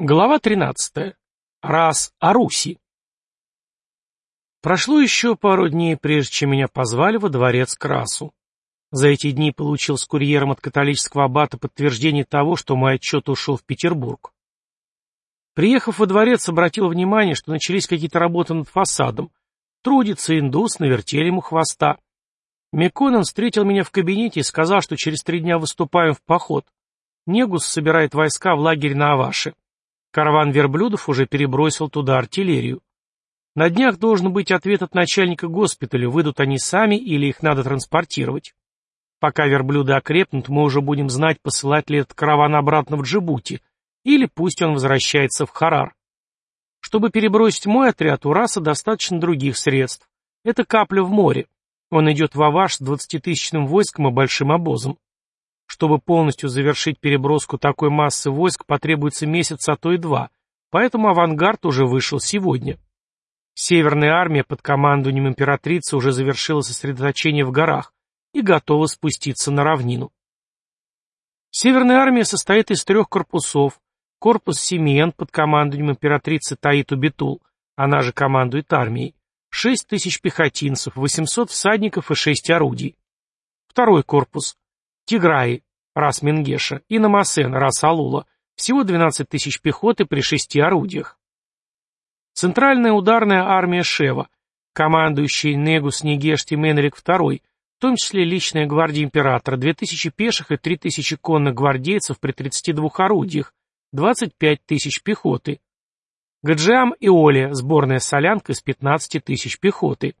Глава 13. Раз о Руси. Прошло еще пару дней, прежде чем меня позвали во дворец Красу. За эти дни получил с курьером от католического аббата подтверждение того, что мой отчет ушел в Петербург. Приехав во дворец, обратил внимание, что начались какие-то работы над фасадом. Трудится индус, навертели ему хвоста. Меконан встретил меня в кабинете и сказал, что через три дня выступаем в поход. Негус собирает войска в лагерь на Аваше. Караван верблюдов уже перебросил туда артиллерию. На днях должен быть ответ от начальника госпиталя, выйдут они сами или их надо транспортировать. Пока верблюды окрепнут, мы уже будем знать, посылать ли этот караван обратно в Джибути, или пусть он возвращается в Харар. Чтобы перебросить мой отряд, у Раса достаточно других средств. Это капля в море. Он идет в Аваш с двадцатитысячным войском и большим обозом. Чтобы полностью завершить переброску такой массы войск, потребуется месяц, а то и два, поэтому авангард уже вышел сегодня. Северная армия под командованием императрицы уже завершила сосредоточение в горах и готова спуститься на равнину. Северная армия состоит из трех корпусов. Корпус Семиен под командованием императрицы Таиту Бетул, она же командует армией, шесть тысяч пехотинцев, 800 всадников и шесть орудий. Второй корпус Тиграи, рас Менгеша, и Намасен, рас Алула, всего 12 тысяч пехоты при шести орудиях. Центральная ударная армия Шева, командующий Негус Негешти Менрик II, в том числе личная гвардия императора, 2000 пеших и 3000 конных гвардейцев при 32 орудиях, 25 тысяч пехоты. Гаджиам и Оля, сборная солянка из 15 тысяч пехоты.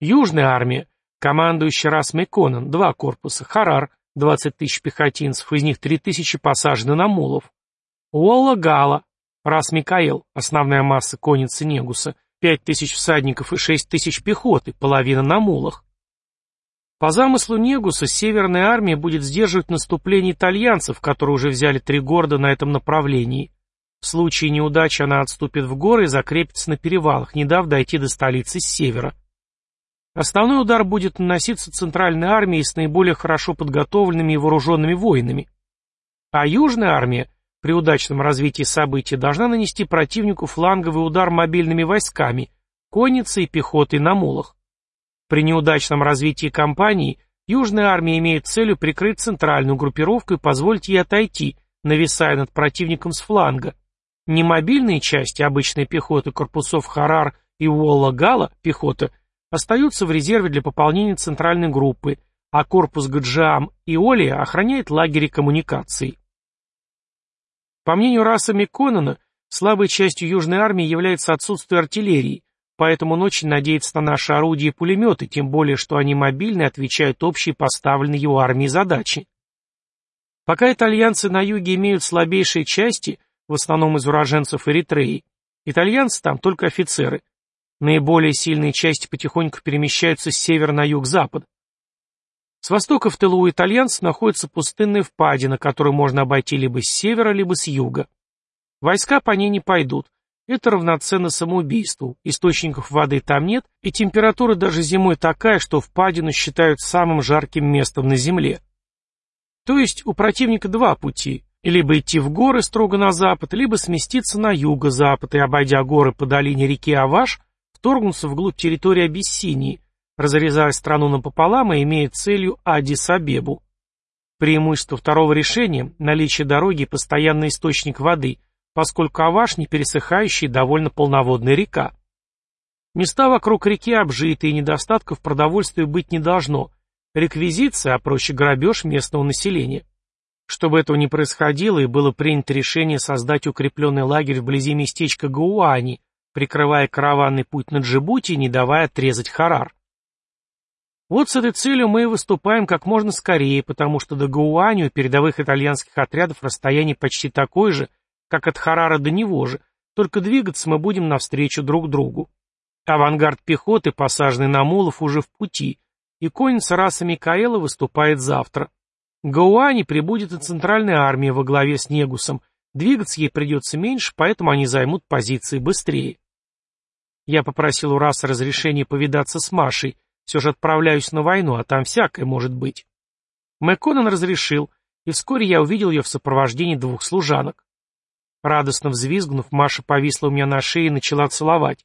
Южная армия, Командующий Рас Меконан, два корпуса, Харар, 20 тысяч пехотинцев, из них 3 тысячи посажены на мулов. Уолла Гала, Рас Микаэл, основная масса конницы Негуса, 5 тысяч всадников и 6 тысяч пехоты, половина на мулах. По замыслу Негуса Северная армия будет сдерживать наступление итальянцев, которые уже взяли три города на этом направлении. В случае неудачи она отступит в горы и закрепится на перевалах, не дав дойти до столицы с севера. Основной удар будет наноситься центральной армией с наиболее хорошо подготовленными и вооруженными воинами. А южная армия при удачном развитии событий должна нанести противнику фланговый удар мобильными войсками, конницей и пехотой на мулах. При неудачном развитии кампании Южная армия имеет целью прикрыть центральную группировку и позволить ей отойти, нависая над противником с фланга. Не мобильные части, обычной пехоты корпусов Харар и Уолла-Гала, пехота – остаются в резерве для пополнения центральной группы, а корпус Гаджиам и Олия охраняет лагеря коммуникаций. По мнению Раса Микконена, слабой частью Южной армии является отсутствие артиллерии, поэтому он очень надеется на наши орудия и пулеметы, тем более, что они мобильны и отвечают общей поставленной его армии задачи. Пока итальянцы на юге имеют слабейшие части, в основном из уроженцев Эритреи, итальянцы там только офицеры, Наиболее сильные части потихоньку перемещаются с севера на юг-запад. С востока в тылу у итальянцев находится пустынная впадина, которую можно обойти либо с севера, либо с юга. Войска по ней не пойдут. Это равноценно самоубийству. Источников воды там нет, и температура даже зимой такая, что впадину считают самым жарким местом на Земле. То есть у противника два пути. Либо идти в горы строго на запад, либо сместиться на юго-запад и, обойдя горы по долине реки Аваш, вторгнуться вглубь территории Абиссинии, разрезая страну напополам и имея целью Адис-Абебу. Преимущество второго решения – наличие дороги и постоянный источник воды, поскольку Аваш не пересыхающая и довольно полноводная река. Места вокруг реки обжиты, и недостатков продовольствия быть не должно. Реквизиция, а проще грабеж местного населения. Чтобы этого не происходило и было принято решение создать укрепленный лагерь вблизи местечка Гауани, прикрывая караванный путь на Джибути и не давая отрезать Харар. Вот с этой целью мы и выступаем как можно скорее, потому что до Гауани у передовых итальянских отрядов расстояние почти такое же, как от Харара до него же, только двигаться мы будем навстречу друг другу. Авангард пехоты, посаженный на мулов, уже в пути, и конница раса Микаэла выступает завтра. Гауани прибудет и центральная армия во главе с Негусом, двигаться ей придется меньше, поэтому они займут позиции быстрее. Я попросил у Раса разрешения повидаться с Машей. Все же отправляюсь на войну, а там всякое может быть. Мэкконен разрешил, и вскоре я увидел ее в сопровождении двух служанок. Радостно взвизгнув, Маша повисла у меня на шее и начала целовать.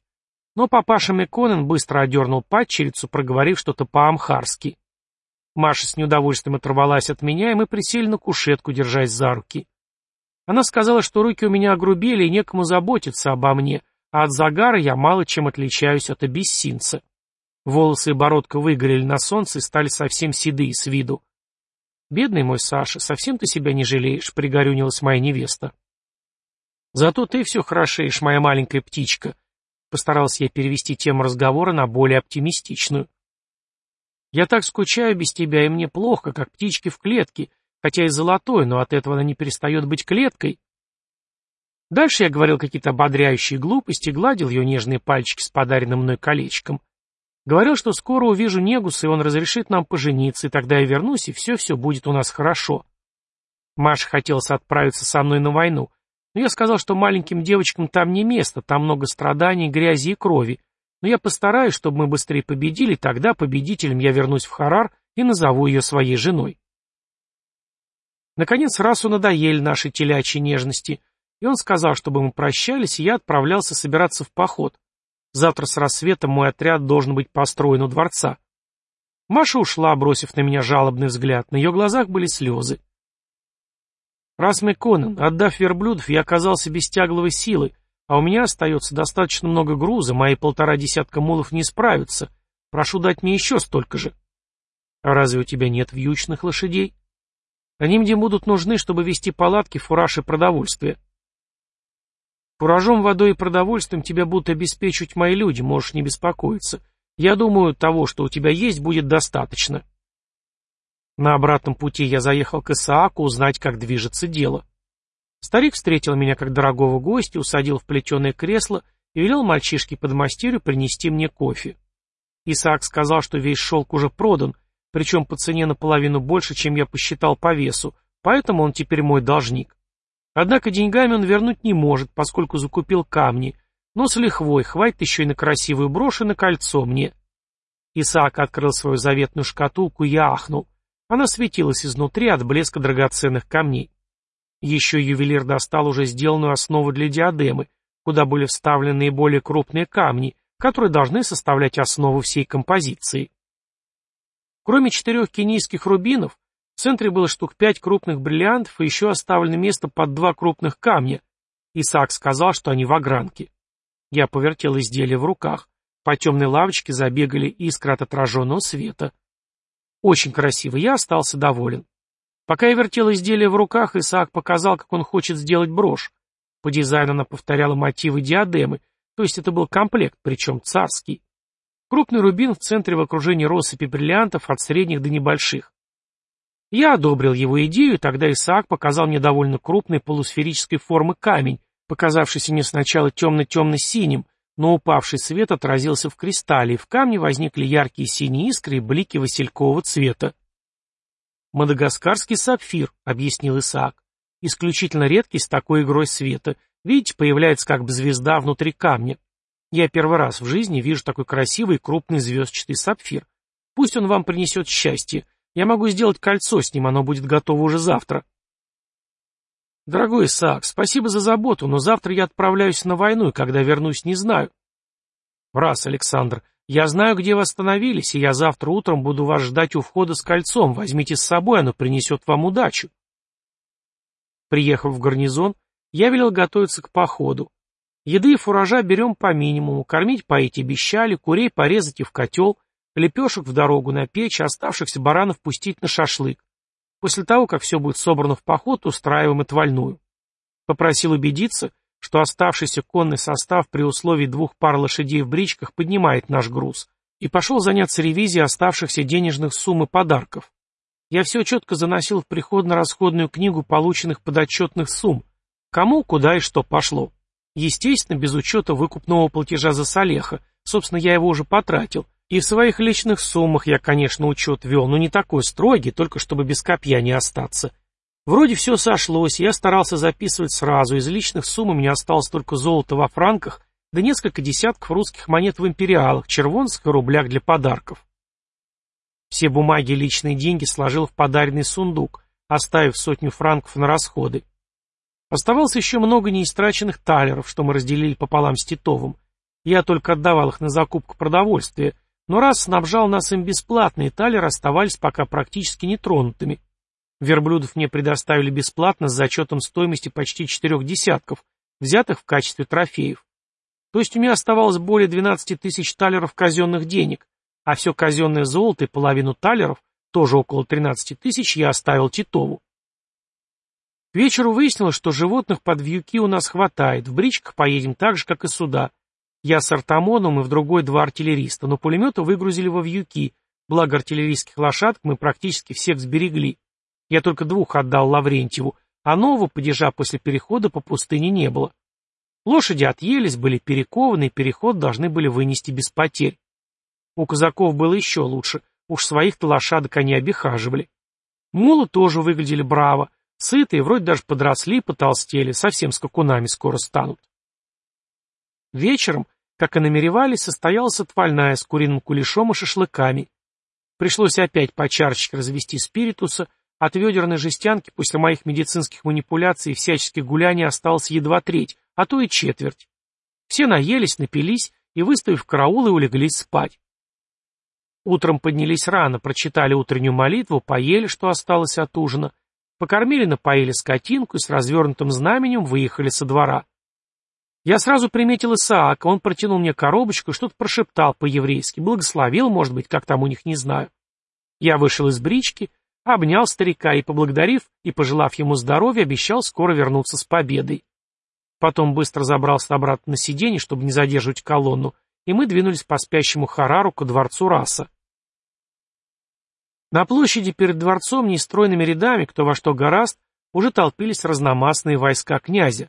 Но папаша Меконен быстро одернул падчерицу, проговорив что-то по-амхарски. Маша с неудовольствием оторвалась от меня, и мы присели на кушетку, держась за руки. Она сказала, что руки у меня огрубели и некому заботиться обо мне, а от загара я мало чем отличаюсь от абиссинца. Волосы и бородка выгорели на солнце и стали совсем седые с виду. «Бедный мой Саша, совсем ты себя не жалеешь», — пригорюнилась моя невеста. «Зато ты все хорошеешь, моя маленькая птичка», — постарался я перевести тему разговора на более оптимистичную. «Я так скучаю без тебя, и мне плохо, как птички в клетке, хотя и золотой, но от этого она не перестает быть клеткой». Дальше я говорил какие-то ободряющие глупости, гладил ее нежные пальчики с подаренным мной колечком. Говорил, что скоро увижу Негуса, и он разрешит нам пожениться, и тогда я вернусь, и все-все будет у нас хорошо. Маша хотелось отправиться со мной на войну, но я сказал, что маленьким девочкам там не место, там много страданий, грязи и крови, но я постараюсь, чтобы мы быстрее победили, тогда победителем я вернусь в Харар и назову ее своей женой. Наконец Расу надоели наши телячьи нежности, и он сказал, чтобы мы прощались, и я отправлялся собираться в поход. Завтра с рассветом мой отряд должен быть построен у дворца. Маша ушла, бросив на меня жалобный взгляд. На ее глазах были слезы. Раз Конан, отдав верблюдов, я оказался без тягловой силы, а у меня остается достаточно много груза, мои полтора десятка мулов не справятся. Прошу дать мне еще столько же. А разве у тебя нет вьючных лошадей? Они мне будут нужны, чтобы вести палатки, фураж и продовольствие. Куражом, водой и продовольствием тебя будут обеспечивать мои люди, можешь не беспокоиться. Я думаю, того, что у тебя есть, будет достаточно. На обратном пути я заехал к Исааку узнать, как движется дело. Старик встретил меня как дорогого гостя, усадил в плетеное кресло и велел мальчишке подмастерью принести мне кофе. Исаак сказал, что весь шелк уже продан, причем по цене наполовину больше, чем я посчитал по весу, поэтому он теперь мой должник. Однако деньгами он вернуть не может, поскольку закупил камни, но с лихвой хватит еще и на красивую брошь и на кольцо мне. Исаак открыл свою заветную шкатулку и ахнул. Она светилась изнутри от блеска драгоценных камней. Еще ювелир достал уже сделанную основу для диадемы, куда были вставлены наиболее крупные камни, которые должны составлять основу всей композиции. Кроме четырех кенийских рубинов, в центре было штук пять крупных бриллиантов и еще оставлено место под два крупных камня. Исаак сказал, что они в огранке. Я повертел изделие в руках. По темной лавочке забегали искры от отраженного света. Очень красиво, я остался доволен. Пока я вертел изделие в руках, Исаак показал, как он хочет сделать брошь. По дизайну она повторяла мотивы диадемы, то есть это был комплект, причем царский. Крупный рубин в центре в окружении россыпи бриллиантов от средних до небольших. Я одобрил его идею, тогда Исаак показал мне довольно крупный полусферической формы камень, показавшийся мне сначала темно-темно-синим, но упавший свет отразился в кристалле, и в камне возникли яркие синие искры и блики василькового цвета. «Мадагаскарский сапфир», — объяснил Исаак. «Исключительно редкий с такой игрой света. Видите, появляется как бы звезда внутри камня. Я первый раз в жизни вижу такой красивый крупный звездчатый сапфир. Пусть он вам принесет счастье. Я могу сделать кольцо с ним, оно будет готово уже завтра. Дорогой Исаак, спасибо за заботу, но завтра я отправляюсь на войну, и когда вернусь, не знаю. Раз, Александр, я знаю, где вы остановились, и я завтра утром буду вас ждать у входа с кольцом. Возьмите с собой, оно принесет вам удачу. Приехав в гарнизон, я велел готовиться к походу. Еды и фуража берем по минимуму, кормить поить обещали, курей порезать и в котел, лепешек в дорогу на печь, оставшихся баранов пустить на шашлык. После того, как все будет собрано в поход, устраиваем отвальную. Попросил убедиться, что оставшийся конный состав при условии двух пар лошадей в бричках поднимает наш груз, и пошел заняться ревизией оставшихся денежных сумм и подарков. Я все четко заносил в приходно-расходную книгу полученных подотчетных сумм, кому, куда и что пошло. Естественно, без учета выкупного платежа за Салеха, собственно, я его уже потратил, и в своих личных суммах я, конечно, учет вел, но не такой строгий, только чтобы без копья не остаться. Вроде все сошлось, я старался записывать сразу, из личных сумм у меня осталось только золото во франках, да несколько десятков русских монет в империалах, червонцах и рублях для подарков. Все бумаги и личные деньги сложил в подаренный сундук, оставив сотню франков на расходы. Оставалось еще много неистраченных талеров, что мы разделили пополам с Титовым. Я только отдавал их на закупку продовольствия, но раз снабжал нас им бесплатно, талеры оставались пока практически нетронутыми. Верблюдов мне предоставили бесплатно с зачетом стоимости почти четырех десятков, взятых в качестве трофеев. То есть у меня оставалось более 12 тысяч талеров казенных денег, а все казенное золото и половину талеров, тоже около 13 тысяч, я оставил Титову. К вечеру выяснилось, что животных под вьюки у нас хватает, в бричках поедем так же, как и сюда. Я с артамоном и в другой два артиллериста, но пулеметы выгрузили во вьюки, благо артиллерийских лошадок мы практически всех сберегли. Я только двух отдал Лаврентьеву, а нового падежа после перехода по пустыне не было. Лошади отъелись, были перекованы, и переход должны были вынести без потерь. У казаков было еще лучше, уж своих-то лошадок они обихаживали. Мулы тоже выглядели браво, сытые, вроде даже подросли, потолстели, совсем скакунами скоро станут. Вечером, как и намеревались, состоялась отвальная с куриным кулешом и шашлыками. Пришлось опять по чарочке развести спиритуса, от ведерной жестянки после моих медицинских манипуляций и всяческих гуляний осталось едва треть, а то и четверть. Все наелись, напились и, выставив караул, и улеглись спать. Утром поднялись рано, прочитали утреннюю молитву, поели, что осталось от ужина, покормили, напоили скотинку и с развернутым знаменем выехали со двора. Я сразу приметил Исаака, он протянул мне коробочку что-то прошептал по-еврейски, благословил, может быть, как там у них, не знаю. Я вышел из брички, обнял старика и, поблагодарив и пожелав ему здоровья, обещал скоро вернуться с победой. Потом быстро забрался обратно на сиденье, чтобы не задерживать колонну, и мы двинулись по спящему Харару ко дворцу Раса. На площади перед дворцом нестройными рядами, кто во что гораст, уже толпились разномастные войска князя.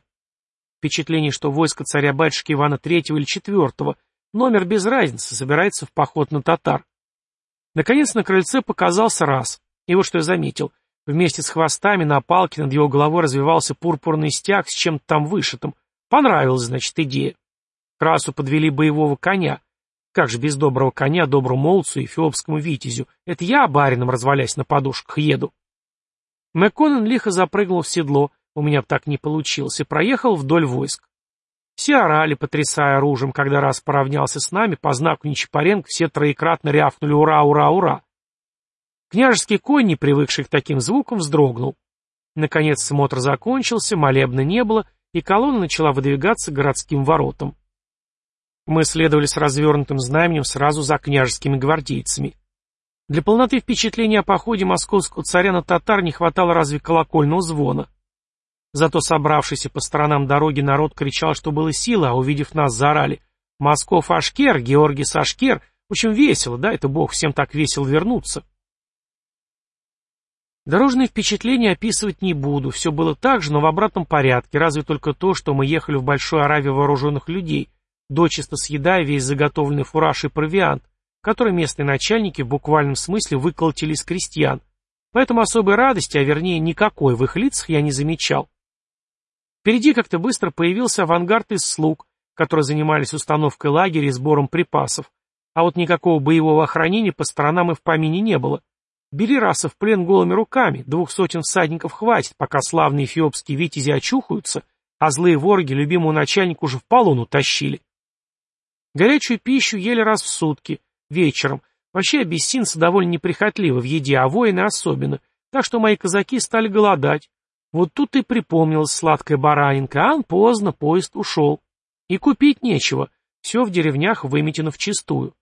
Впечатление, что войско царя-батюшки Ивана III или IV, номер без разницы, собирается в поход на татар. Наконец на крыльце показался раз. И вот что я заметил. Вместе с хвостами на палке над его головой развивался пурпурный стяг с чем-то там вышитым. Понравилась, значит, идея. Красу подвели боевого коня. Как же без доброго коня доброму молцу и эфиопскому витязю? Это я, барином, развалясь на подушках, еду. Мэконен лихо запрыгнул в седло, у меня так не получилось, и проехал вдоль войск. Все орали, потрясая оружием, когда раз поравнялся с нами, по знаку Нечапаренко все троекратно рявкнули «Ура, ура, ура!». Княжеский конь, не привыкший к таким звукам, вздрогнул. Наконец смотр закончился, молебна не было, и колонна начала выдвигаться городским воротам. Мы следовали с развернутым знаменем сразу за княжескими гвардейцами. Для полноты впечатления о походе московского царя на татар не хватало разве колокольного звона. Зато собравшийся по сторонам дороги народ кричал, что было силы, а увидев нас, заорали «Москов Ашкер, Георгий Сашкер». В общем, весело, да, это бог, всем так весело вернуться. Дорожные впечатления описывать не буду, все было так же, но в обратном порядке, разве только то, что мы ехали в большой араве вооруженных людей, дочисто съедая весь заготовленный фураж и провиант, который местные начальники в буквальном смысле выколотили из крестьян, поэтому особой радости, а вернее никакой в их лицах я не замечал. Впереди как-то быстро появился авангард из слуг, которые занимались установкой лагеря и сбором припасов, а вот никакого боевого охранения по сторонам и в помине не было. Бери раса в плен голыми руками, двух сотен всадников хватит, пока славные эфиопские витязи очухаются, а злые вороги любимого начальника уже в полону тащили. Горячую пищу ели раз в сутки, вечером. Вообще абиссинцы довольно неприхотливы в еде, а воины особенно, так что мои казаки стали голодать. Вот тут и припомнилась сладкая баранинка, а он поздно, поезд ушел. И купить нечего, все в деревнях выметено вчистую.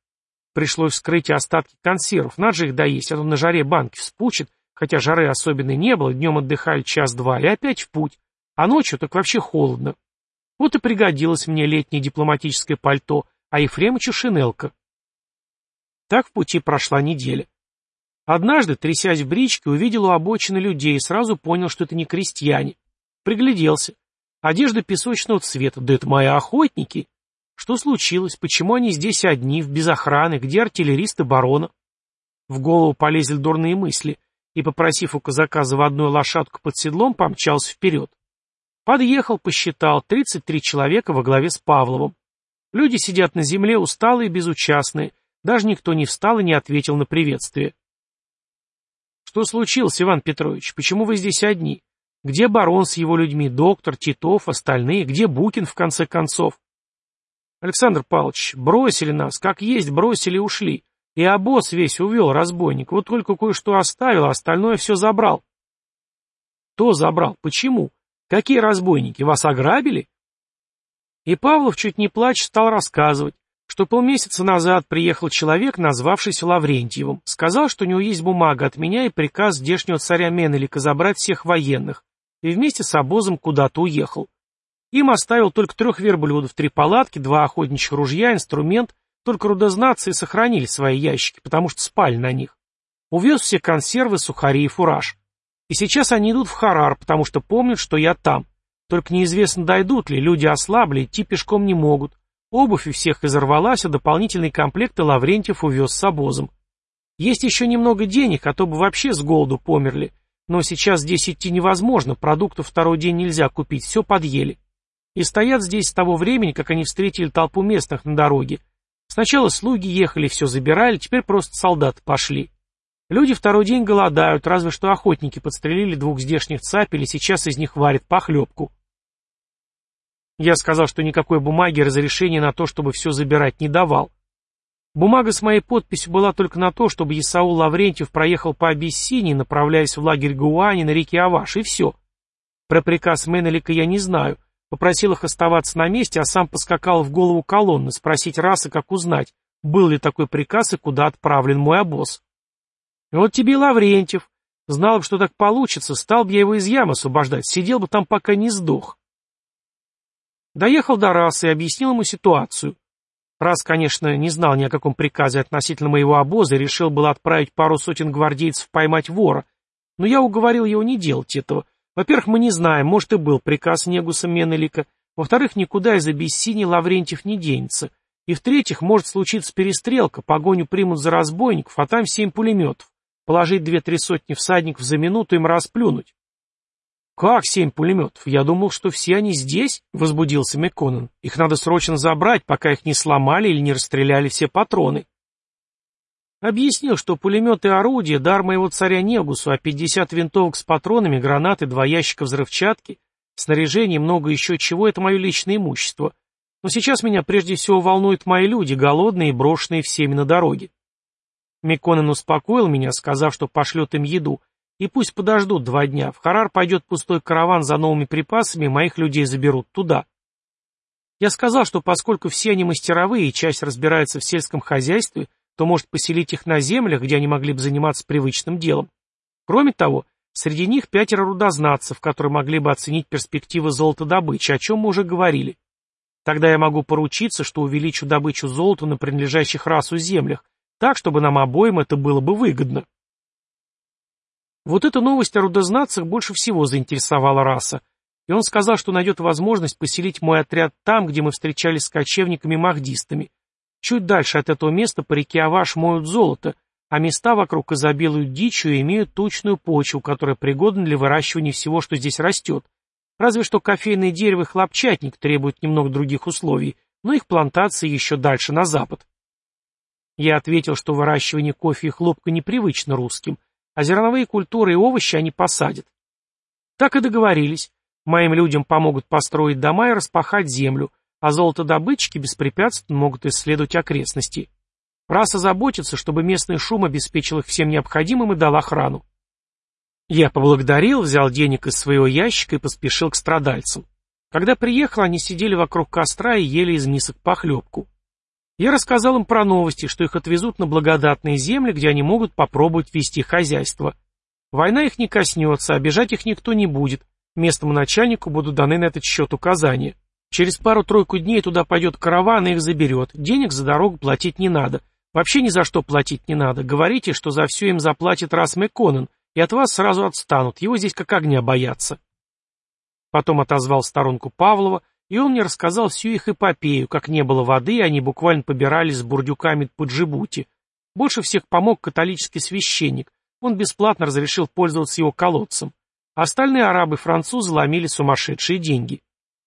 Пришлось вскрыть остатки консервов, надо же их доесть, а то на жаре банки вспучат, хотя жары особенной не было, днем отдыхали час-два и опять в путь, а ночью так вообще холодно. Вот и пригодилось мне летнее дипломатическое пальто, а Ефремычу шинелка. Так в пути прошла неделя. Однажды, трясясь в бричке, увидел у обочины людей и сразу понял, что это не крестьяне. Пригляделся. Одежда песочного цвета, да это мои охотники. Что случилось? Почему они здесь одни, в без охраны? Где артиллеристы барона? В голову полезли дурные мысли, и, попросив у казака заводную лошадку под седлом, помчался вперед. Подъехал, посчитал, 33 человека во главе с Павловым. Люди сидят на земле, усталые и безучастные. Даже никто не встал и не ответил на приветствие. «Что случилось, Иван Петрович? Почему вы здесь одни? Где барон с его людьми, доктор, Титов, остальные? Где Букин, в конце концов? Александр Павлович, бросили нас, как есть, бросили и ушли. И обоз весь увел разбойник, вот только кое-что оставил, а остальное все забрал. Кто забрал? Почему? Какие разбойники? Вас ограбили? И Павлов, чуть не плача, стал рассказывать, что полмесяца назад приехал человек, назвавшийся Лаврентьевым, сказал, что у него есть бумага от меня и приказ здешнего царя Менелика забрать всех военных, и вместе с обозом куда-то уехал. Им оставил только трех верблюдов, три палатки, два охотничьих ружья, инструмент, только рудознатцы сохранили свои ящики, потому что спали на них. Увез все консервы, сухари и фураж. И сейчас они идут в Харар, потому что помнят, что я там. Только неизвестно, дойдут ли, люди ослабли, идти пешком не могут. Обувь у всех изорвалась, а дополнительные комплекты Лаврентьев увез с обозом. Есть еще немного денег, а то бы вообще с голоду померли. Но сейчас здесь идти невозможно, продуктов второй день нельзя купить, все подъели. И стоят здесь с того времени, как они встретили толпу местных на дороге. Сначала слуги ехали, все забирали, теперь просто солдаты пошли. Люди второй день голодают, разве что охотники подстрелили двух здешних цапель и сейчас из них варят похлебку. Я сказал, что никакой бумаги разрешения на то, чтобы все забирать, не давал. Бумага с моей подписью была только на то, чтобы Исаул Лаврентьев проехал по Абиссинии, направляясь в лагерь Гуани на реке Аваш, и все. Про приказ Менелика я не знаю. Попросил их оставаться на месте, а сам поскакал в голову колонны, спросить расы, как узнать, был ли такой приказ и куда отправлен мой обоз. И вот тебе и Лаврентьев. Знал бы, что так получится, стал бы я его из ямы освобождать, сидел бы там, пока не сдох. Доехал до Раса и объяснил ему ситуацию. Раз, конечно, не знал ни о каком приказе относительно моего обоза и решил было отправить пару сотен гвардейцев поймать вора, но я уговорил его не делать этого. Во-первых, мы не знаем, может и был приказ Негуса Менелика, во-вторых, никуда из Абиссинии Лаврентьев не денется, и в-третьих, может случиться перестрелка, погоню примут за разбойников, а там семь пулеметов. Положить две-три сотни всадников за минуту им расплюнуть. «Как семь пулеметов? Я думал, что все они здесь?» — возбудился МcКоннен. «Их надо срочно забрать, пока их не сломали или не расстреляли все патроны». Объяснил, что пулеметы и орудия — дар моего царя Негусу, а пятьдесят винтовок с патронами, гранаты, два ящика взрывчатки, снаряжение много еще чего — это мое личное имущество. Но сейчас меня прежде всего волнуют мои люди, голодные и брошенные всеми на дороге. Миконен успокоил меня, сказав, что пошлет им еду, и пусть подождут два дня. В Харар пойдет пустой караван за новыми припасами, моих людей заберут туда. Я сказал, что поскольку все они мастеровые и часть разбирается в сельском хозяйстве, то может поселить их на землях, где они могли бы заниматься привычным делом. Кроме того, среди них пятеро рудознатцев, которые могли бы оценить перспективы золотодобычи, о чем мы уже говорили. Тогда я могу поручиться, что увеличу добычу золота на принадлежащих расу землях, так, чтобы нам обоим это было бы выгодно. Вот эта новость о рудознатцах больше всего заинтересовала раса, и он сказал, что найдет возможность поселить мой отряд там, где мы встречались с кочевниками-махдистами. Чуть дальше от этого места по реке Аваш моют золото, а места вокруг изобилуют дичью и имеют тучную почву, которая пригодна для выращивания всего, что здесь растет. Разве что кофейное дерево и хлопчатник требуют немного других условий, но их плантации еще дальше на запад. Я ответил, что выращивание кофе и хлопка непривычно русским, а зерновые культуры и овощи они посадят. Так и договорились. Моим людям помогут построить дома и распахать землю, а золотодобытчики беспрепятственно могут исследовать окрестности. Раса заботится, чтобы местный шум обеспечил их всем необходимым и дал охрану. Я поблагодарил, взял денег из своего ящика и поспешил к страдальцам. Когда приехал, они сидели вокруг костра и ели из мисок похлебку. Я рассказал им про новости, что их отвезут на благодатные земли, где они могут попробовать вести хозяйство. Война их не коснется, обижать их никто не будет. Местному начальнику будут даны на этот счет указания. Через пару-тройку дней туда пойдет караван и их заберет. Денег за дорогу платить не надо. Вообще ни за что платить не надо. Говорите, что за все им заплатит Рас Мэкконен, и от вас сразу отстанут. Его здесь как огня боятся. Потом отозвал сторонку Павлова, и он мне рассказал всю их эпопею, как не было воды, они буквально побирались с бурдюками по Джибути. Больше всех помог католический священник, он бесплатно разрешил пользоваться его колодцем. Остальные арабы-французы ломили сумасшедшие деньги.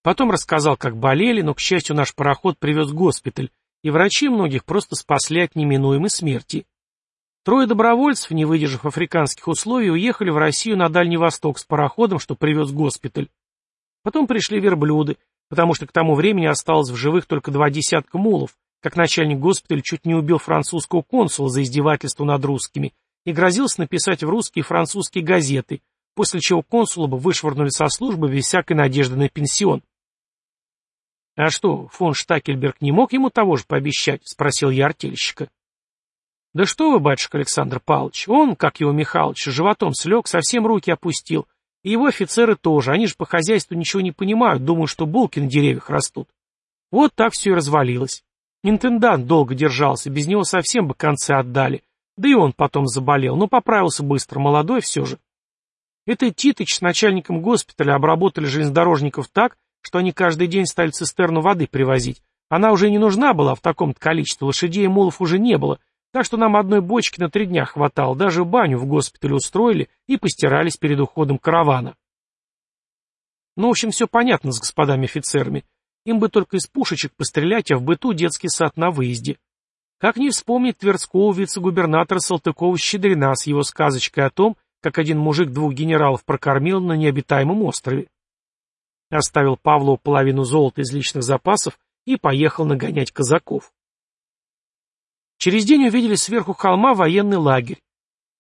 Потом рассказал, как болели, но, к счастью, наш пароход привез госпиталь, и врачи многих просто спасли от неминуемой смерти. Трое добровольцев, не выдержав африканских условий, уехали в Россию на Дальний Восток с пароходом, что привез госпиталь. Потом пришли верблюды, потому что к тому времени осталось в живых только два десятка мулов, как начальник госпиталя чуть не убил французского консула за издевательство над русскими и грозился написать в русские и французские газеты, после чего консула бы вышвырнули со службы без всякой надежды на пенсион. «А что, фон Штакельберг не мог ему того же пообещать?» — спросил я артельщика. «Да что вы, батюшка Александр Павлович, он, как его Михалыч, животом слег, совсем руки опустил. И его офицеры тоже, они же по хозяйству ничего не понимают, думают, что булки на деревьях растут. Вот так все и развалилось. Интендант долго держался, без него совсем бы концы отдали. Да и он потом заболел, но поправился быстро, молодой все же. Это Титыч с начальником госпиталя обработали железнодорожников так, что они каждый день стали цистерну воды привозить. Она уже не нужна была в таком-то количестве, лошадей и мулов уже не было, так что нам одной бочки на три дня хватало, даже баню в госпитале устроили и постирались перед уходом каравана. Ну, в общем, все понятно с господами офицерами. Им бы только из пушечек пострелять, а в быту детский сад на выезде. Как не вспомнить Тверского вице-губернатора Салтыкова-Щедрина с его сказочкой о том, как один мужик двух генералов прокормил на необитаемом острове. Оставил Павлову половину золота из личных запасов и поехал нагонять казаков. Через день увидели сверху холма военный лагерь.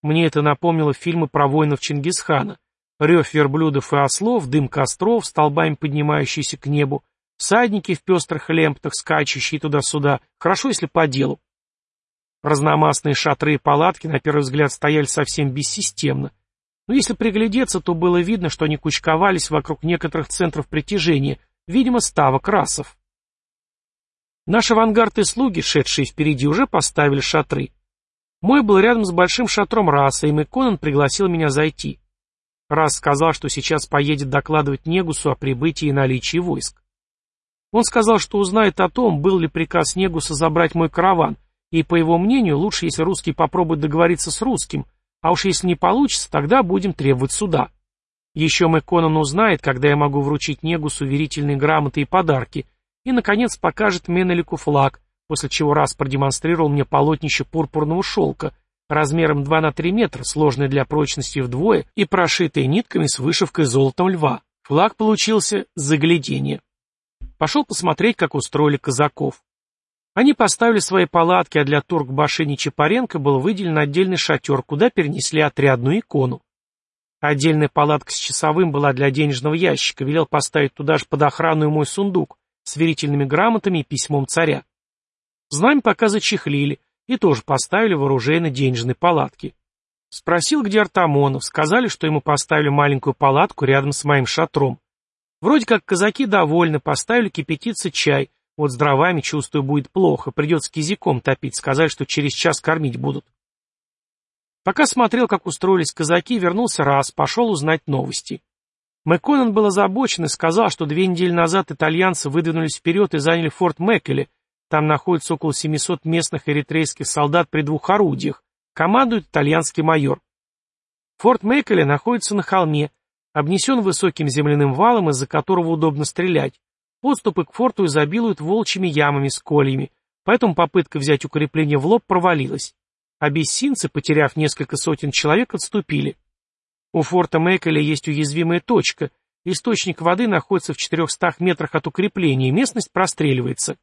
Мне это напомнило фильмы про воинов Чингисхана. Рев верблюдов и ослов, дым костров, столбами поднимающиеся к небу, всадники в пестрых лемптах, скачущие туда-сюда, хорошо, если по делу. Разномастные шатры и палатки, на первый взгляд, стояли совсем бессистемно. Но если приглядеться, то было видно, что они кучковались вокруг некоторых центров притяжения, видимо, ставок расов. Наши авангард и слуги, шедшие впереди, уже поставили шатры. Мой был рядом с большим шатром раса, и Мэконан пригласил меня зайти. Рас сказал, что сейчас поедет докладывать Негусу о прибытии и наличии войск. Он сказал, что узнает о том, был ли приказ Негуса забрать мой караван, и, по его мнению, лучше, если русские попробуют договориться с русским, а уж если не получится, тогда будем требовать суда. Еще Мэконан узнает, когда я могу вручить Негусу верительные грамоты и подарки, и, наконец, покажет Менелику флаг, после чего раз продемонстрировал мне полотнище пурпурного шелка, размером 2 на 3 метра, сложное для прочности вдвое и прошитое нитками с вышивкой золотом льва. Флаг получился загляденье. Пошел посмотреть, как устроили казаков. Они поставили свои палатки, а для Туркбаши Нечапаренко был выделен отдельный шатер, куда перенесли отрядную икону. Отдельная палатка с часовым была для денежного ящика, велел поставить туда же под охрану и мой сундук с верительными грамотами и письмом царя. Знамя пока зачехлили и тоже поставили в оружейно-денежной палатке. Спросил, где Артамонов, сказали, что ему поставили маленькую палатку рядом с моим шатром. Вроде как казаки довольны, поставили кипятиться чай, вот с дровами, чувствую, будет плохо, придется кизиком топить, сказать, что через час кормить будут. Пока смотрел, как устроились казаки, вернулся раз, пошел узнать новости. Мэкконен был озабочен и сказал, что две недели назад итальянцы выдвинулись вперед и заняли форт Меккеле. Там находится около 700 местных эритрейских солдат при двух орудиях. Командует итальянский майор. Форт Меккеле находится на холме, обнесен высоким земляным валом, из-за которого удобно стрелять. Подступы к форту изобилуют волчьими ямами с кольями, поэтому попытка взять укрепление в лоб провалилась. Абиссинцы, потеряв несколько сотен человек, отступили. У форта Мэккеля есть уязвимая точка. Источник воды находится в 400 метрах от укрепления, и местность простреливается.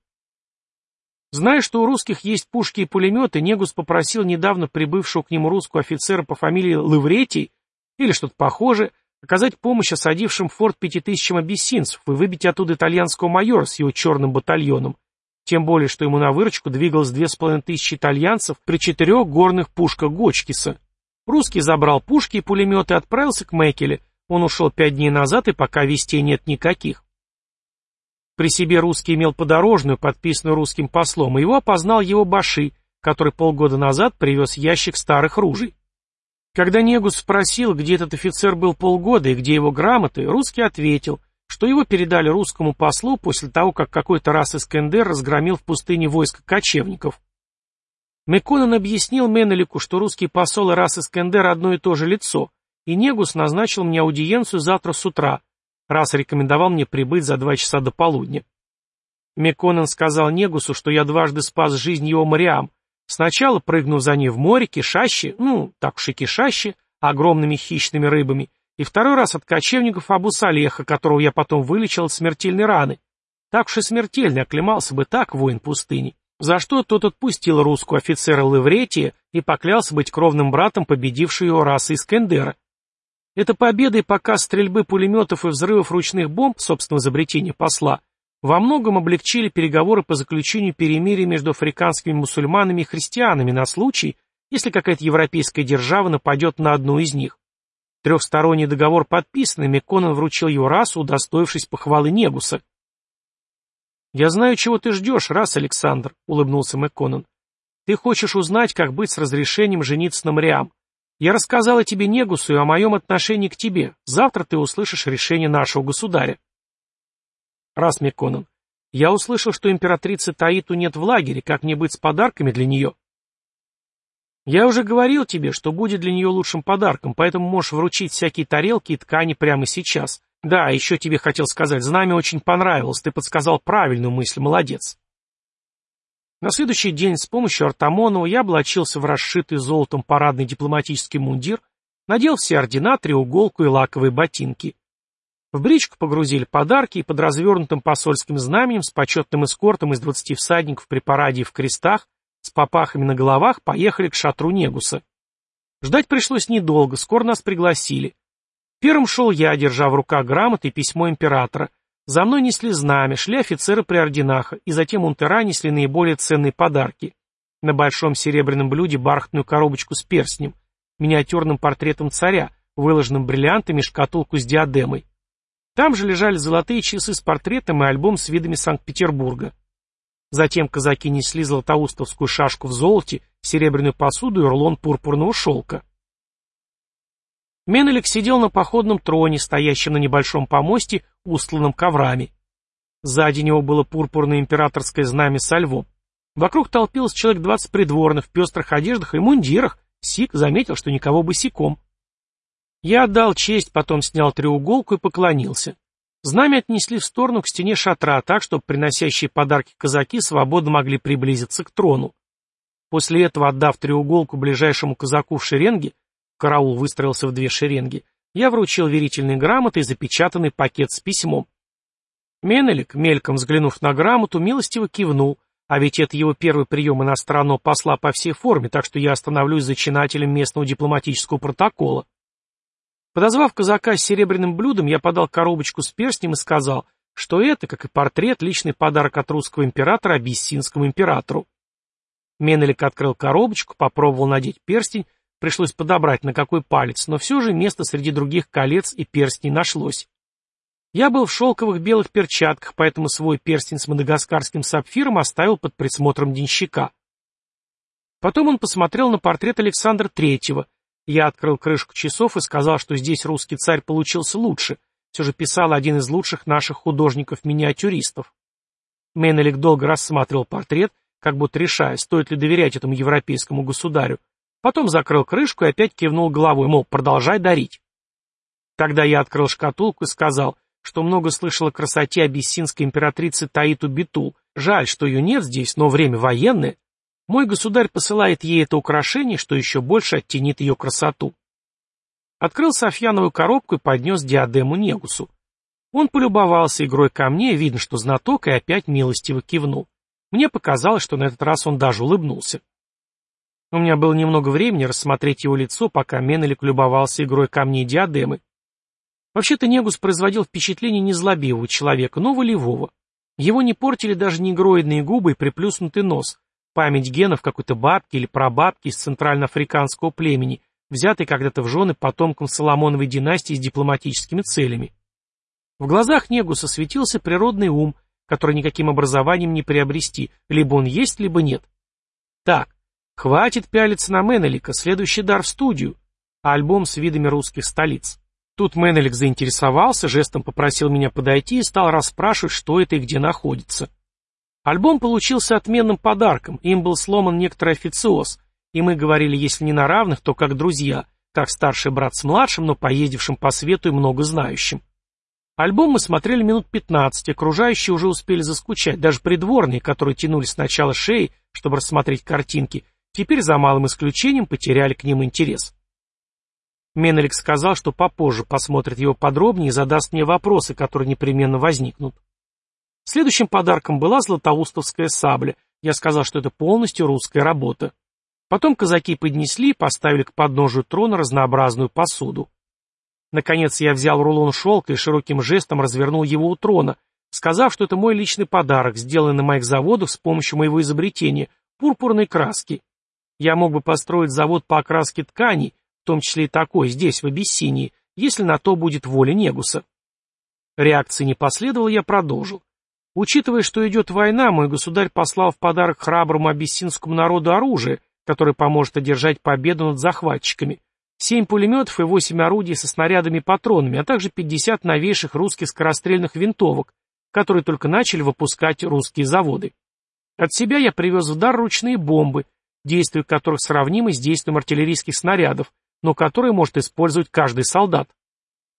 Зная, что у русских есть пушки и пулеметы, Негус попросил недавно прибывшего к нему русского офицера по фамилии Лавретий, или что-то похожее, оказать помощь осадившим форт пяти тысячам абиссинцев и выбить оттуда итальянского майора с его черным батальоном, тем более, что ему на выручку двигалось две с половиной тысячи итальянцев при четырех горных пушках Гочкиса. Русский забрал пушки и пулеметы и отправился к Мекеле. Он ушел пять дней назад, и пока вестей нет никаких. При себе русский имел подорожную, подписанную русским послом, и его опознал его Баши, который полгода назад привез ящик старых ружей. Когда Негус спросил, где этот офицер был полгода и где его грамоты, русский ответил, что его передали русскому послу после того, как какой-то раз Искендер разгромил в пустыне войско кочевников. Меконан объяснил Менелику, что русский посол и раз Искендер одно и то же лицо, и Негус назначил мне аудиенцию завтра с утра, раз рекомендовал мне прибыть за два часа до полудня. Меконан сказал Негусу, что я дважды спас жизнь его Мариам, Сначала прыгнув за ней в море, кишаще, ну, так уж и кишаще, огромными хищными рыбами, и второй раз от кочевников Абу Салеха, которого я потом вылечил от смертельной раны. Так уж и смертельно оклемался бы так воин пустыни. За что тот отпустил русского офицера Левретия и поклялся быть кровным братом победившей его расы Искендера. Эта победа и показ стрельбы пулеметов и взрывов ручных бомб, собственно, изобретения посла, во многом облегчили переговоры по заключению перемирия между африканскими мусульманами и христианами на случай, если какая-то европейская держава нападет на одну из них. Трехсторонний договор подписан, и Мекконен вручил его расу, удостоившись похвалы Негуса. «Я знаю, чего ты ждешь, раз, Александр», — улыбнулся Мекконен. «Ты хочешь узнать, как быть с разрешением жениться на Мариам. Я рассказала тебе Негусу и о моем отношении к тебе. Завтра ты услышишь решение нашего государя». «Раз, Мекконен, я услышал, что императрицы Таиту нет в лагере, как мне быть с подарками для нее?» Я уже говорил тебе, что будет для нее лучшим подарком, поэтому можешь вручить всякие тарелки и ткани прямо сейчас. Да, еще тебе хотел сказать, знамя очень понравилось, ты подсказал правильную мысль, молодец. На следующий день с помощью Артамонова я облачился в расшитый золотом парадный дипломатический мундир, надел все ордена, треуголку и лаковые ботинки. В бричку погрузили подарки и под развернутым посольским знаменем с почетным эскортом из двадцати всадников при параде и в крестах с попахами на головах поехали к шатру Негуса. Ждать пришлось недолго, скоро нас пригласили. Первым шел я, держа в руках грамоты и письмо императора. За мной несли знамя, шли офицеры при орденах, и затем унтера несли наиболее ценные подарки. На большом серебряном блюде бархатную коробочку с перстнем, миниатюрным портретом царя, выложенным бриллиантами шкатулку с диадемой. Там же лежали золотые часы с портретом и альбом с видами Санкт-Петербурга. Затем казаки несли златоустовскую шашку в золоте, серебряную посуду и рулон пурпурного шелка. Менелик сидел на походном троне, стоящем на небольшом помосте, устланном коврами. Сзади него было пурпурное императорское знамя со львом. Вокруг толпилось человек двадцать придворных в пестрых одеждах и мундирах. Сик заметил, что никого босиком. Я отдал честь, потом снял треуголку и поклонился. Знамя отнесли в сторону к стене шатра, так, чтобы приносящие подарки казаки свободно могли приблизиться к трону. После этого, отдав треуголку ближайшему казаку в шеренге, караул выстроился в две шеренги, я вручил верительные грамоты и запечатанный пакет с письмом. Менелик, мельком взглянув на грамоту, милостиво кивнул, а ведь это его первый прием иностранного посла по всей форме, так что я остановлюсь зачинателем местного дипломатического протокола. Подозвав казака с серебряным блюдом, я подал коробочку с перстнем и сказал, что это, как и портрет, личный подарок от русского императора абиссинскому императору. Менелик открыл коробочку, попробовал надеть перстень, пришлось подобрать на какой палец, но все же место среди других колец и перстней нашлось. Я был в шелковых белых перчатках, поэтому свой перстень с мадагаскарским сапфиром оставил под присмотром денщика. Потом он посмотрел на портрет Александра Третьего, я открыл крышку часов и сказал, что здесь русский царь получился лучше. Все же писал один из лучших наших художников-миниатюристов. Менелик долго рассматривал портрет, как будто решая, стоит ли доверять этому европейскому государю. Потом закрыл крышку и опять кивнул головой, мол, продолжай дарить. Тогда я открыл шкатулку и сказал, что много слышал о красоте абиссинской императрицы Таиту Битул. Жаль, что ее нет здесь, но время военное. Мой государь посылает ей это украшение, что еще больше оттенит ее красоту. Открыл Софьяновую коробку и поднес диадему Негусу. Он полюбовался игрой камней, видно, что знаток, и опять милостиво кивнул. Мне показалось, что на этот раз он даже улыбнулся. У меня было немного времени рассмотреть его лицо, пока Менелик любовался игрой камней диадемы. Вообще-то Негус производил впечатление не злобивого человека, но волевого. Его не портили даже негроидные губы и приплюснутый нос, Память генов какой-то бабки или прабабки из центральноафриканского племени, взятой когда-то в жены потомкам Соломоновой династии с дипломатическими целями. В глазах Негуса светился природный ум, который никаким образованием не приобрести, либо он есть, либо нет. Так, хватит пялиться на Менелика, следующий дар в студию. Альбом с видами русских столиц. Тут Менелик заинтересовался, жестом попросил меня подойти и стал расспрашивать, что это и где находится. Альбом получился отменным подарком, им был сломан некоторый официоз, и мы говорили, если не на равных, то как друзья, как старший брат с младшим, но поездившим по свету и много знающим. Альбом мы смотрели минут 15, окружающие уже успели заскучать, даже придворные, которые тянули сначала шеи, чтобы рассмотреть картинки, теперь за малым исключением потеряли к ним интерес. Менелик сказал, что попозже посмотрит его подробнее и задаст мне вопросы, которые непременно возникнут. Следующим подарком была златоустовская сабля. Я сказал, что это полностью русская работа. Потом казаки поднесли и поставили к подножию трона разнообразную посуду. Наконец я взял рулон шелка и широким жестом развернул его у трона, сказав, что это мой личный подарок, сделанный на моих заводах с помощью моего изобретения – пурпурной краски. Я мог бы построить завод по окраске тканей, в том числе и такой, здесь, в Абиссинии, если на то будет воля Негуса. Реакции не последовало, я продолжил. Учитывая, что идет война, мой государь послал в подарок храброму абиссинскому народу оружие, которое поможет одержать победу над захватчиками. Семь пулеметов и восемь орудий со снарядами и патронами, а также 50 новейших русских скорострельных винтовок, которые только начали выпускать русские заводы. От себя я привез в дар ручные бомбы, действие которых сравнимо с действием артиллерийских снарядов, но которые может использовать каждый солдат.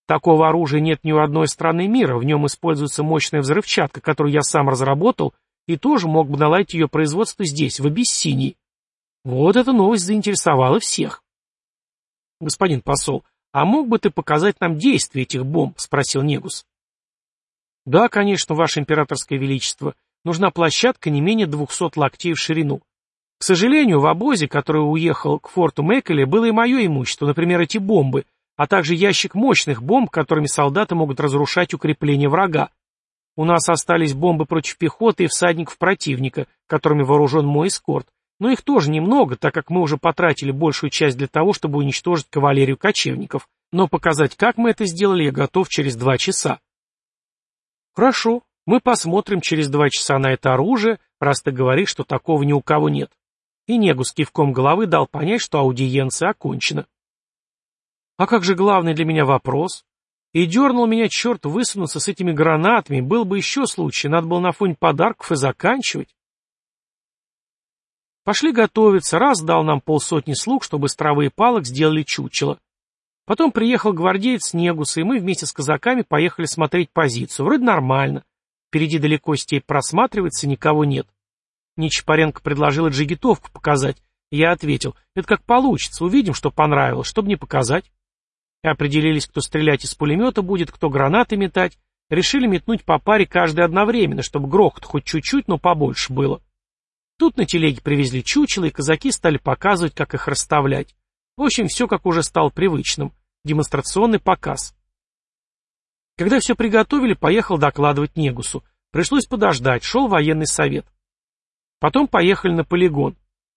Такого оружия нет ни у одной страны мира, в нем используется мощная взрывчатка, которую я сам разработал, и тоже мог бы наладить ее производство здесь, в Абиссинии. Вот эта новость заинтересовала всех. Господин посол, а мог бы ты показать нам действие этих бомб? Спросил Негус. Да, конечно, ваше императорское величество. Нужна площадка не менее двухсот локтей в ширину. К сожалению, в обозе, который уехал к форту Мэккеле, было и мое имущество, например, эти бомбы, а также ящик мощных бомб, которыми солдаты могут разрушать укрепления врага. У нас остались бомбы против пехоты и всадников противника, которыми вооружен мой эскорт, но их тоже немного, так как мы уже потратили большую часть для того, чтобы уничтожить кавалерию кочевников. Но показать, как мы это сделали, я готов через два часа. Хорошо, мы посмотрим через два часа на это оружие, раз ты говоришь, что такого ни у кого нет. И Негу с кивком головы дал понять, что аудиенция окончена. А как же главный для меня вопрос? И дернул меня черт высунуться с этими гранатами, был бы еще случай, надо было на фоне подарков и заканчивать. Пошли готовиться, раз дал нам полсотни слуг, чтобы с травы и палок сделали чучело. Потом приехал гвардеец Негуса, и мы вместе с казаками поехали смотреть позицию. Вроде нормально. Впереди далеко степь просматривается, никого нет. Нечапаренко предложила джигитовку показать. Я ответил, это как получится, увидим, что понравилось, чтобы не показать. Определились, кто стрелять из пулемета будет, кто гранаты метать. Решили метнуть по паре каждый одновременно, чтобы грохот хоть чуть-чуть, но побольше было. Тут на телеге привезли чучело, и казаки стали показывать, как их расставлять. В общем, все как уже стало привычным. Демонстрационный показ. Когда все приготовили, поехал докладывать Негусу. Пришлось подождать, шел военный совет. Потом поехали на полигон.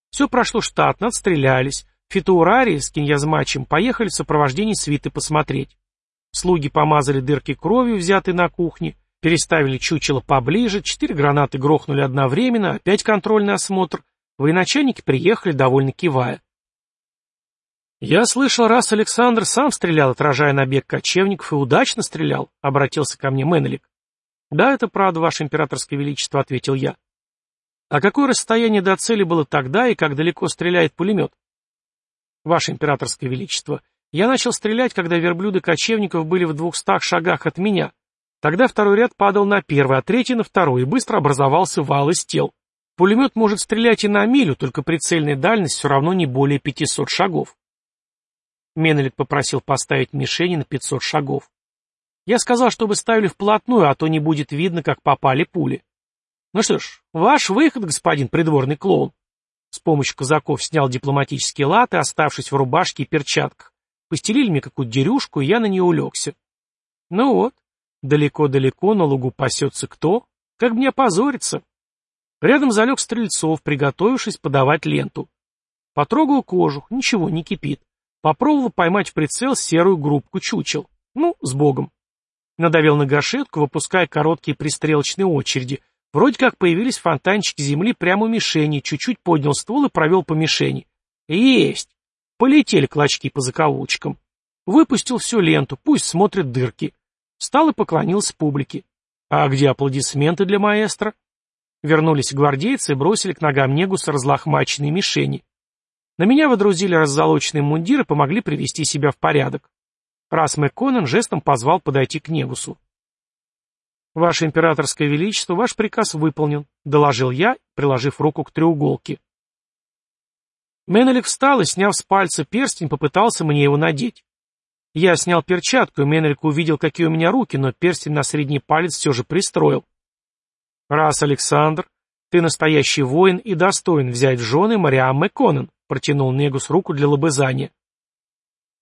Все прошло штатно, отстрелялись. Фитурари с Киньязмачем поехали в сопровождении свиты посмотреть. Слуги помазали дырки кровью, взятой на кухне, Переставили чучело поближе, четыре гранаты грохнули одновременно, опять контрольный осмотр. Военачальники приехали, довольно кивая. «Я слышал, раз Александр сам стрелял, отражая набег кочевников, и удачно стрелял», — обратился ко мне Менелик. «Да, это правда, Ваше Императорское Величество», — ответил я. «А какое расстояние до цели было тогда и как далеко стреляет пулемет?» «Ваше Императорское Величество, я начал стрелять, когда верблюды кочевников были в двухстах шагах от меня, Тогда второй ряд падал на первый, а третий на второй, и быстро образовался вал из тел. Пулемет может стрелять и на милю, только прицельная дальность все равно не более 500 шагов. Менелик попросил поставить мишени на 500 шагов. Я сказал, чтобы ставили вплотную, а то не будет видно, как попали пули. Ну что ж, ваш выход, господин придворный клоун. С помощью казаков снял дипломатические латы, оставшись в рубашке и перчатках. Постелили мне какую-то дерюшку, и я на нее улегся. Ну вот, Далеко-далеко на лугу пасется кто? Как мне опозориться? Рядом залег Стрельцов, приготовившись подавать ленту. Потрогал кожу, ничего, не кипит. Попробовал поймать в прицел серую группку чучел. Ну, с богом. Надавил на гашетку, выпуская короткие пристрелочные очереди. Вроде как появились фонтанчики земли прямо у мишени, чуть-чуть поднял ствол и провел по мишени. Есть! Полетели клочки по закоулочкам. Выпустил всю ленту, пусть смотрят дырки. Встал и поклонился публике. А где аплодисменты для маэстро? Вернулись гвардейцы и бросили к ногам Негуса разлохмаченные мишени. На меня водрузили раззолоченные мундиры и помогли привести себя в порядок. Раз Конан жестом позвал подойти к Негусу. «Ваше императорское величество, ваш приказ выполнен», — доложил я, приложив руку к треуголке. Менелик встал и, сняв с пальца перстень, попытался мне его надеть. Я снял перчатку, и Менелик увидел, какие у меня руки, но перстень на средний палец все же пристроил. «Раз, Александр, ты настоящий воин и достоин взять в жены Мариам Мэконен», протянул Негус руку для лобызания.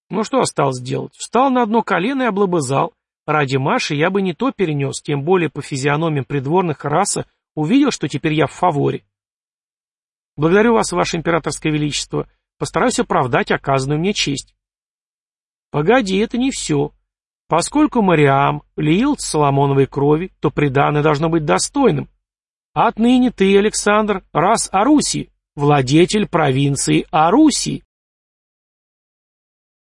Ну что осталось делать? Встал на одно колено и облобызал. Ради Маши я бы не то перенес, тем более по физиономиям придворных раса увидел, что теперь я в фаворе. Благодарю вас, ваше императорское величество. Постараюсь оправдать оказанную мне честь. Погоди, это не все. Поскольку Мариам лил Соломоновой крови, то преданное должно быть достойным. Отныне ты, Александр, раз Аруси, владетель провинции Аруси.